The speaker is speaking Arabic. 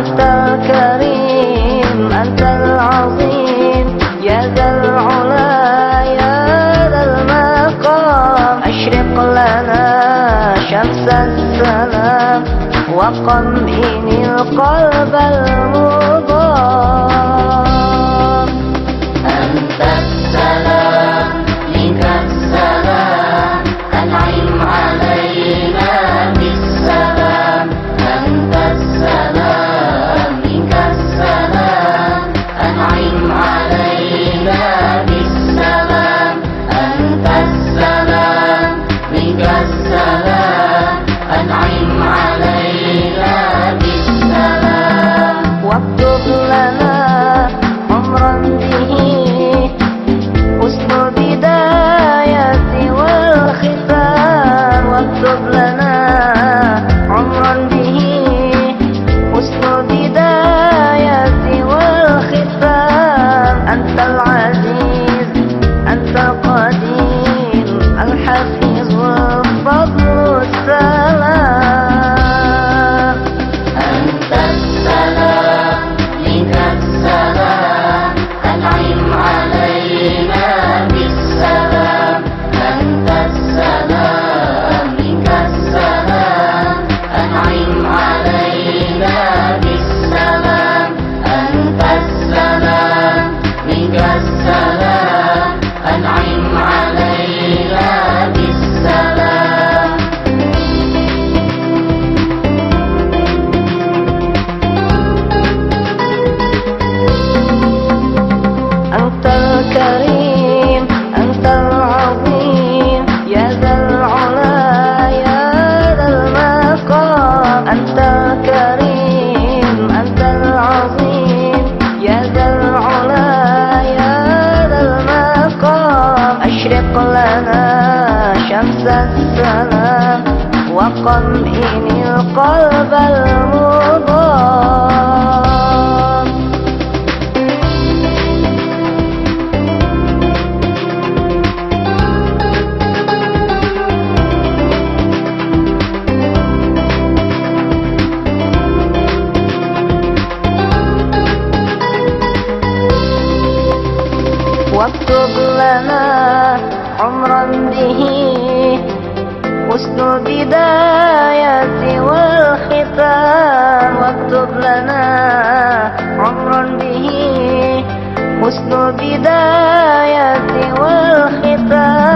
أنت الكريم أنت العظيم. يا ذا العلا يا ذا المقام. أشرق لنا شمس السلام وقم إن القلب المضام above طمئن القلب المضام واكتب لنا البداية والختام واكتب لنا عمرا به. حسن البداية والختام.